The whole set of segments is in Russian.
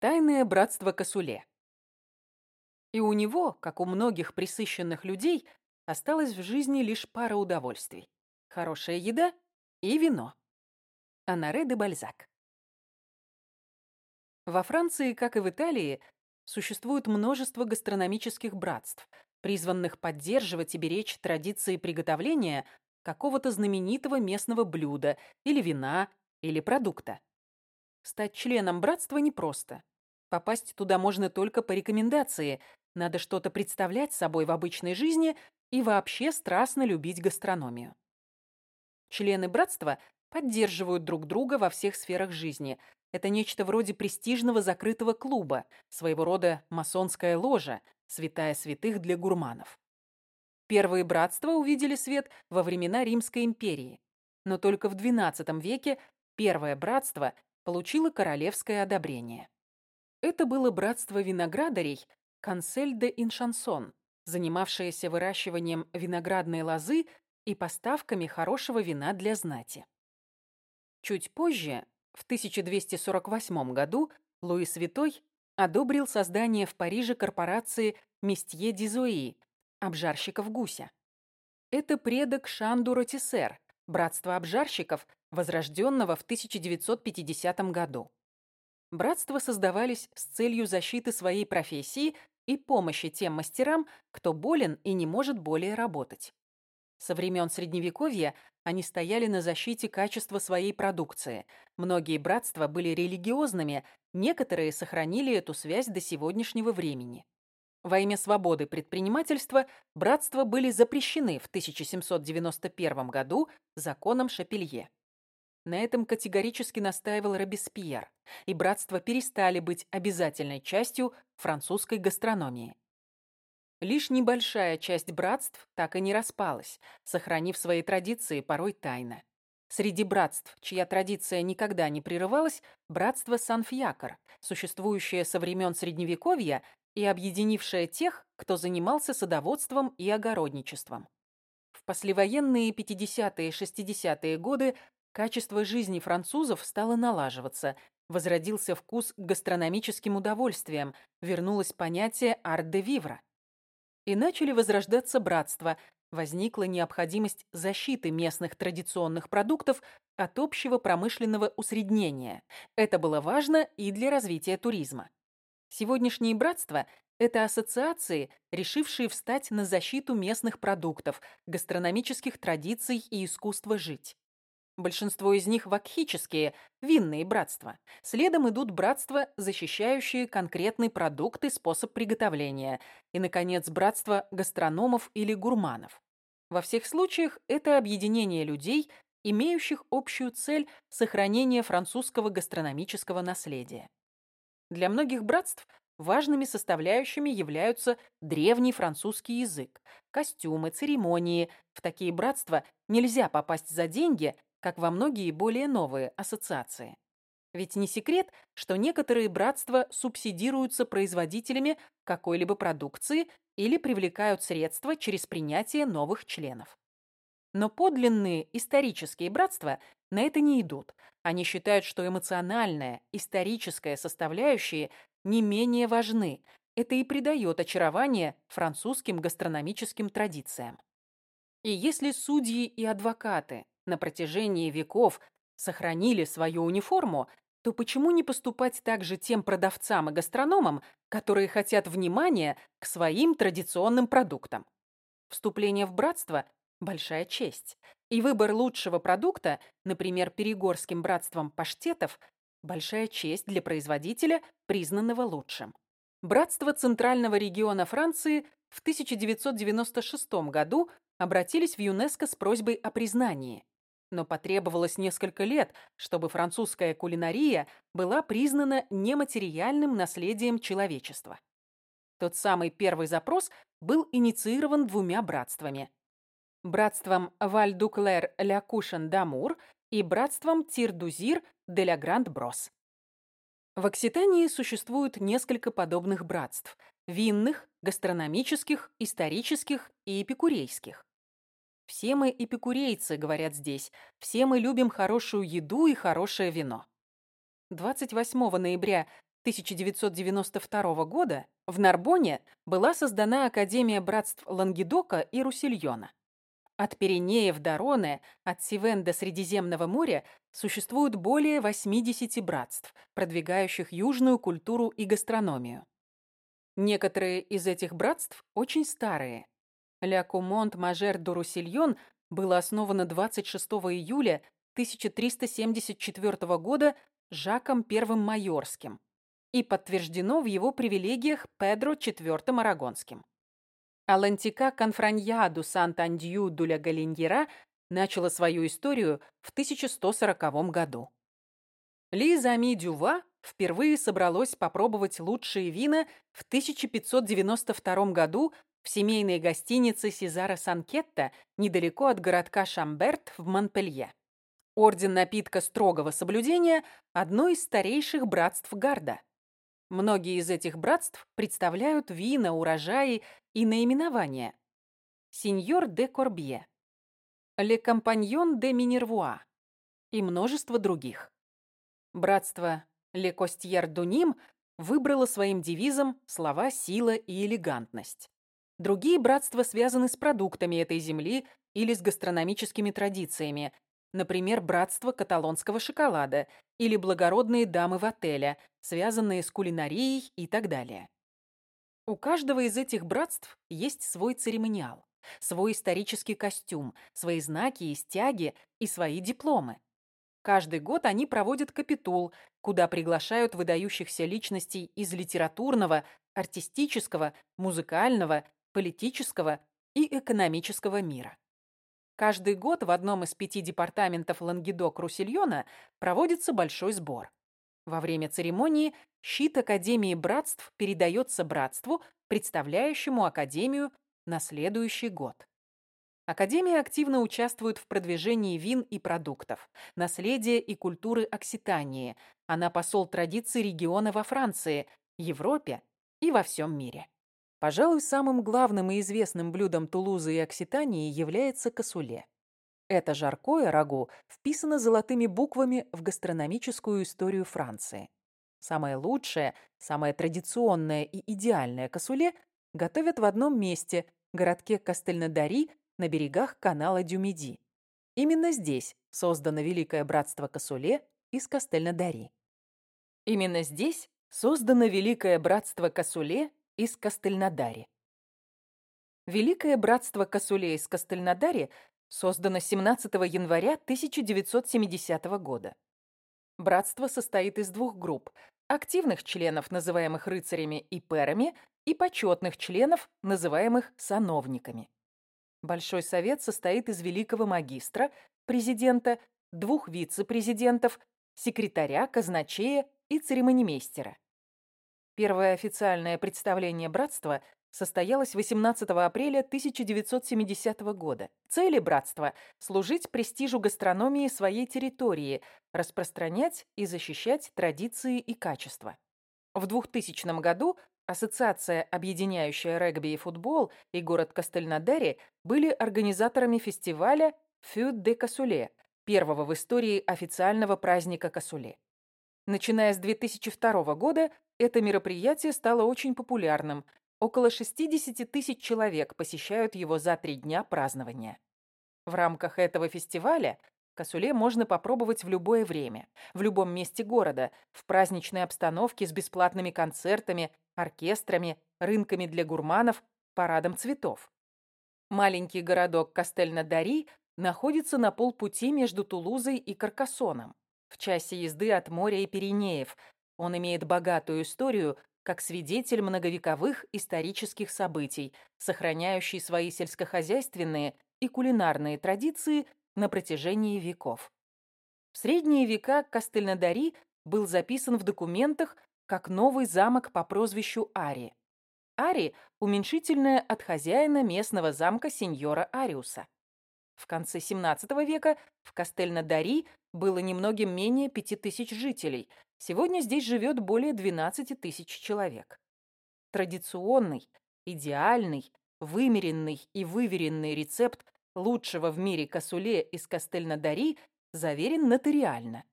Тайное братство Косуле. И у него, как у многих присыщенных людей, осталось в жизни лишь пара удовольствий. Хорошая еда и вино. Анаре де Бальзак. Во Франции, как и в Италии, существует множество гастрономических братств, призванных поддерживать и беречь традиции приготовления какого-то знаменитого местного блюда или вина, или продукта. Стать членом братства непросто. Попасть туда можно только по рекомендации. Надо что-то представлять собой в обычной жизни и вообще страстно любить гастрономию. Члены братства поддерживают друг друга во всех сферах жизни. Это нечто вроде престижного закрытого клуба, своего рода масонская ложа, святая святых для гурманов. Первые братства увидели свет во времена Римской империи. Но только в XII веке первое братство получило королевское одобрение. Это было братство виноградарей Кансель де Иншансон, занимавшееся выращиванием виноградной лозы и поставками хорошего вина для знати. Чуть позже, в 1248 году, Луи Святой одобрил создание в Париже корпорации Местье Дизуи, обжарщиков гуся. Это предок Шандура Тисер, братства обжарщиков, возрожденного в 1950 году. Братства создавались с целью защиты своей профессии и помощи тем мастерам, кто болен и не может более работать. Со времен Средневековья они стояли на защите качества своей продукции. Многие братства были религиозными, некоторые сохранили эту связь до сегодняшнего времени. Во имя свободы предпринимательства братства были запрещены в 1791 году законом Шапелье. На этом категорически настаивал Робеспьер, и братства перестали быть обязательной частью французской гастрономии. Лишь небольшая часть братств так и не распалась, сохранив свои традиции порой тайно. Среди братств, чья традиция никогда не прерывалась, братство Санфьякор, существующее со времен Средневековья и объединившее тех, кто занимался садоводством и огородничеством. В послевоенные 50-е и 60-е годы Качество жизни французов стало налаживаться, возродился вкус к гастрономическим удовольствиям, вернулось понятие «арт-де-вивра». И начали возрождаться братства, возникла необходимость защиты местных традиционных продуктов от общего промышленного усреднения. Это было важно и для развития туризма. Сегодняшние братства – это ассоциации, решившие встать на защиту местных продуктов, гастрономических традиций и искусства жить. Большинство из них вакхические, винные братства. Следом идут братства, защищающие конкретный продукт и способ приготовления. И, наконец, братство гастрономов или гурманов. Во всех случаях это объединение людей, имеющих общую цель сохранения французского гастрономического наследия. Для многих братств важными составляющими являются древний французский язык, костюмы, церемонии. В такие братства нельзя попасть за деньги – как во многие более новые ассоциации. Ведь не секрет, что некоторые братства субсидируются производителями какой-либо продукции или привлекают средства через принятие новых членов. Но подлинные исторические братства на это не идут. Они считают, что эмоциональная, историческая составляющие не менее важны. Это и придает очарование французским гастрономическим традициям. И если судьи и адвокаты на протяжении веков сохранили свою униформу, то почему не поступать так же тем продавцам и гастрономам, которые хотят внимания к своим традиционным продуктам? Вступление в братство – большая честь. И выбор лучшего продукта, например, Перегорским братством паштетов, большая честь для производителя, признанного лучшим. Братство Центрального региона Франции в 1996 году обратились в ЮНЕСКО с просьбой о признании но потребовалось несколько лет, чтобы французская кулинария была признана нематериальным наследием человечества. Тот самый первый запрос был инициирован двумя братствами. Братством Валь-Дуклер-Ля-Кушен-Дамур и братством Тир-Дузир де ля Гранд-Брос. В Окситании существует несколько подобных братств – винных, гастрономических, исторических и эпикурейских. Все мы эпикурейцы, говорят здесь. Все мы любим хорошую еду и хорошее вино. 28 ноября 1992 года в Нарбоне была создана Академия братств Лангедока и Руссельона. От Пиренеев до Роне, от Сивен до Средиземного моря существует более 80 братств, продвигающих южную культуру и гастрономию. Некоторые из этих братств очень старые. Ля Кумонт Мажер до Руссельон было основано 26 июля 1374 года Жаком I Майорским и подтверждено в его привилегиях Педро IV Арагонским. Алантика Конфраньяду Сант-Андью Дуля Галингера начала свою историю в 1140 году. Лиза Ами Дюва впервые собралось попробовать лучшие вина в 1592 году в семейной гостинице Сезара Санкетта недалеко от городка Шамберт в Монпелье. Орден напитка строгого соблюдения – одно из старейших братств Гарда. Многие из этих братств представляют вина, урожаи и наименования. Сеньор де Корбье, Ле Компаньон де Минервуа и множество других. Братство Ле Костьер Дуним выбрало своим девизом слова «сила» и «элегантность». Другие братства связаны с продуктами этой земли или с гастрономическими традициями, например, братство каталонского шоколада или благородные дамы в отеле, связанные с кулинарией и так далее. У каждого из этих братств есть свой церемониал, свой исторический костюм, свои знаки и стяги и свои дипломы. Каждый год они проводят капитул, куда приглашают выдающихся личностей из литературного, артистического, музыкального, политического и экономического мира. Каждый год в одном из пяти департаментов Лангедок-Руссельона проводится большой сбор. Во время церемонии щит Академии братств передается братству, представляющему Академию на следующий год. Академия активно участвует в продвижении вин и продуктов, наследия и культуры Окситании. Она посол традиций региона во Франции, Европе и во всем мире. Пожалуй, самым главным и известным блюдом Тулузы и Окситании является косуле. Это жаркое рагу вписано золотыми буквами в гастрономическую историю Франции. Самое лучшее, самое традиционное и идеальное косуле готовят в одном месте – городке Кастельнадари на берегах канала Дюмиди. Именно здесь создано Великое Братство Косуле из Кастельнадари. Именно здесь создано Великое Братство Косуле из Кастельнадари. Великое братство Косуле из Кастельнадари создано 17 января 1970 года. Братство состоит из двух групп – активных членов, называемых рыцарями и перами, и почетных членов, называемых сановниками. Большой совет состоит из великого магистра, президента, двух вице-президентов, секретаря, казначея и церемонимейстера. Первое официальное представление братства состоялось 18 апреля 1970 года. Цели братства – служить престижу гастрономии своей территории, распространять и защищать традиции и качества. В 2000 году Ассоциация, объединяющая регби и футбол, и город Кастельнадери были организаторами фестиваля «Фют де Касуле», первого в истории официального праздника Касуле. Начиная с 2002 года это мероприятие стало очень популярным. Около 60 тысяч человек посещают его за три дня празднования. В рамках этого фестиваля косуле можно попробовать в любое время, в любом месте города, в праздничной обстановке с бесплатными концертами, оркестрами, рынками для гурманов, парадом цветов. Маленький городок Кастельна-Дари находится на полпути между Тулузой и Каркасоном, в часе езды от моря и Пиренеев, он имеет богатую историю как свидетель многовековых исторических событий, сохраняющий свои сельскохозяйственные и кулинарные традиции на протяжении веков. В средние века Кастельнадари был записан в документах как новый замок по прозвищу Ари. Ари – уменьшительное от хозяина местного замка сеньора Ариуса. В конце XVII века в Кастельнадари было немногим менее пяти тысяч жителей, Сегодня здесь живет более 12 тысяч человек. Традиционный, идеальный, вымеренный и выверенный рецепт лучшего в мире косуле из Кастельнадари заверен нотариально.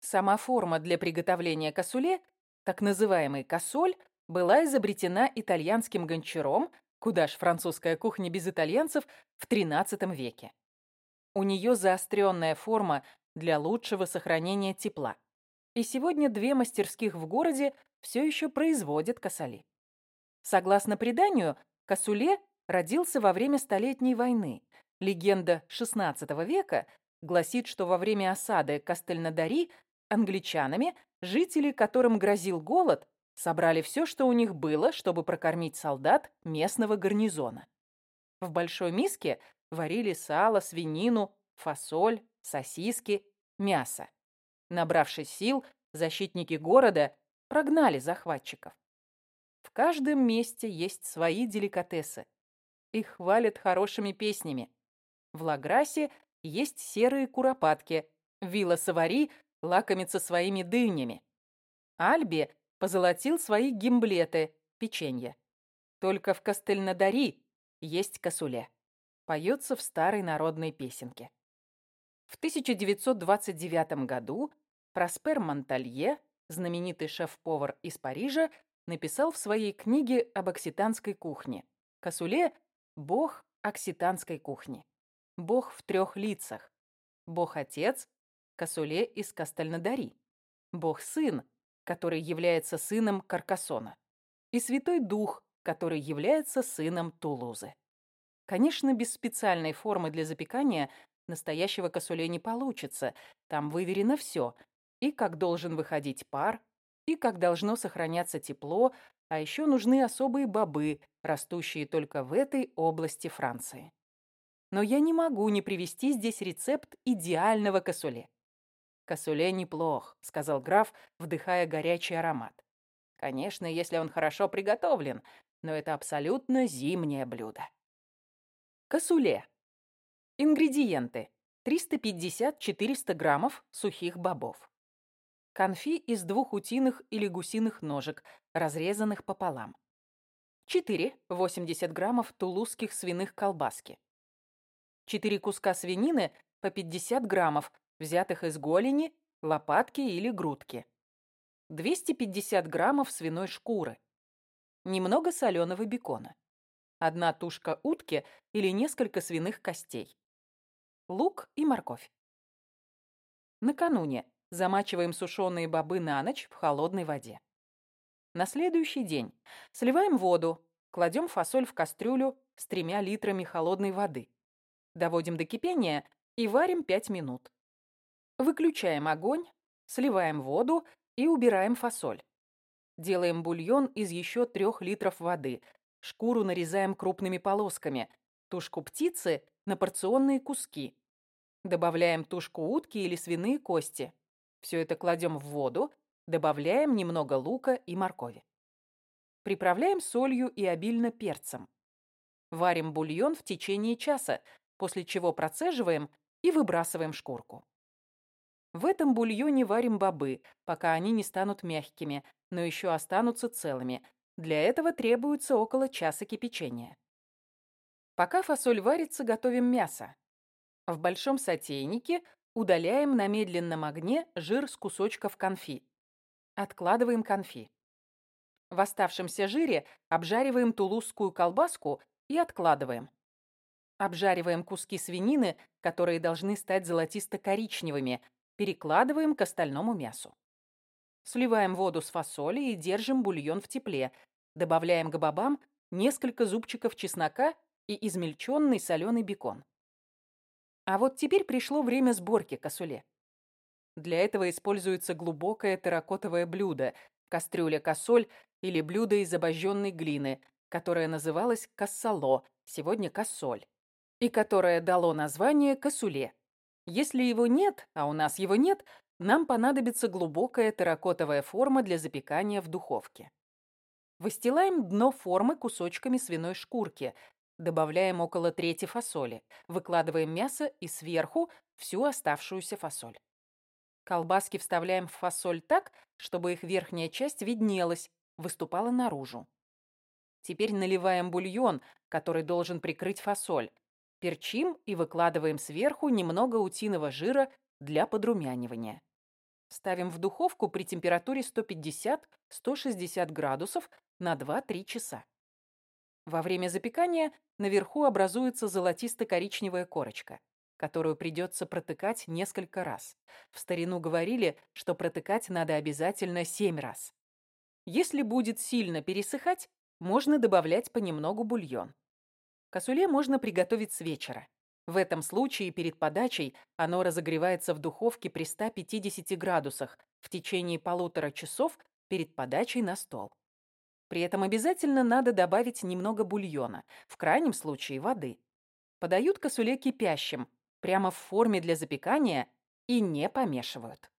Сама форма для приготовления косуле Так называемый косоль была изобретена итальянским гончаром, куда ж французская кухня без итальянцев, в XIII веке. У нее заостренная форма для лучшего сохранения тепла. И сегодня две мастерских в городе все еще производят косоли. Согласно преданию, косуле родился во время Столетней войны. Легенда XVI века гласит, что во время осады Кастельнадари англичанами жители, которым грозил голод, собрали все, что у них было, чтобы прокормить солдат местного гарнизона. В большой миске варили сало, свинину, фасоль, сосиски, мясо. Набравшись сил, защитники города прогнали захватчиков. В каждом месте есть свои деликатесы. Их хвалят хорошими песнями. В Лаграсе есть серые куропатки. Вилла Савари лакомится своими дынями. Альби позолотил свои гимблеты, печенье. Только в Кастельнадари есть косуле. Поется в старой народной песенке. В 1929 году Проспер Монталье, знаменитый шеф-повар из Парижа, написал в своей книге об окситанской кухне. Косуле – бог окситанской кухни. Бог в трех лицах. Бог-отец – Косуле из Кастельнадари. Бог-сын, который является сыном Каркасона. И Святой Дух, который является сыном Тулузы. Конечно, без специальной формы для запекания настоящего косуле не получится. Там выверено все. И как должен выходить пар, и как должно сохраняться тепло, а еще нужны особые бобы, растущие только в этой области Франции. Но я не могу не привести здесь рецепт идеального косуле. «Косуле неплох», — сказал граф, вдыхая горячий аромат. «Конечно, если он хорошо приготовлен, но это абсолютно зимнее блюдо». Косуле. Ингредиенты. 350-400 граммов сухих бобов. Конфи из двух утиных или гусиных ножек, разрезанных пополам. 4-80 граммов тулузских свиных колбаски. 4 куска свинины по 50 граммов, взятых из голени, лопатки или грудки. 250 граммов свиной шкуры. Немного соленого бекона одна тушка утки или несколько свиных костей. Лук и морковь. Накануне замачиваем сушеные бобы на ночь в холодной воде. На следующий день сливаем воду, кладем фасоль в кастрюлю с тремя литрами холодной воды. Доводим до кипения и варим 5 минут. Выключаем огонь, сливаем воду и убираем фасоль. Делаем бульон из еще трех литров воды, Шкуру нарезаем крупными полосками. Тушку птицы на порционные куски. Добавляем тушку утки или свиные кости. Все это кладем в воду, добавляем немного лука и моркови. Приправляем солью и обильно перцем. Варим бульон в течение часа, после чего процеживаем и выбрасываем шкурку. В этом бульоне варим бобы, пока они не станут мягкими, но еще останутся целыми, для этого требуется около часа кипячения. Пока фасоль варится, готовим мясо. В большом сотейнике удаляем на медленном огне жир с кусочков конфи. Откладываем конфи. В оставшемся жире обжариваем тулузскую колбаску и откладываем. Обжариваем куски свинины, которые должны стать золотисто-коричневыми, перекладываем к остальному мясу. Сливаем воду с фасоли и держим бульон в тепле. Добавляем к бобам несколько зубчиков чеснока и измельченный соленый бекон. А вот теперь пришло время сборки косуле. Для этого используется глубокое терракотовое блюдо, кастрюля-косоль или блюдо из обожженной глины, которое называлось кассало, сегодня кассоль, и которое дало название косуле. Если его нет, а у нас его нет, нам понадобится глубокая терракотовая форма для запекания в духовке. Выстилаем дно формы кусочками свиной шкурки, добавляем около трети фасоли, выкладываем мясо и сверху всю оставшуюся фасоль. Колбаски вставляем в фасоль так, чтобы их верхняя часть виднелась, выступала наружу. Теперь наливаем бульон, который должен прикрыть фасоль. Перчим и выкладываем сверху немного утиного жира для подрумянивания. Ставим в духовку при температуре 150-160 градусов на 2-3 часа. Во время запекания наверху образуется золотисто-коричневая корочка, которую придется протыкать несколько раз. В старину говорили, что протыкать надо обязательно 7 раз. Если будет сильно пересыхать, можно добавлять понемногу бульон. Косуле можно приготовить с вечера. В этом случае перед подачей оно разогревается в духовке при 150 градусах в течение полутора часов перед подачей на стол. При этом обязательно надо добавить немного бульона, в крайнем случае воды. Подают косуле кипящим, прямо в форме для запекания и не помешивают.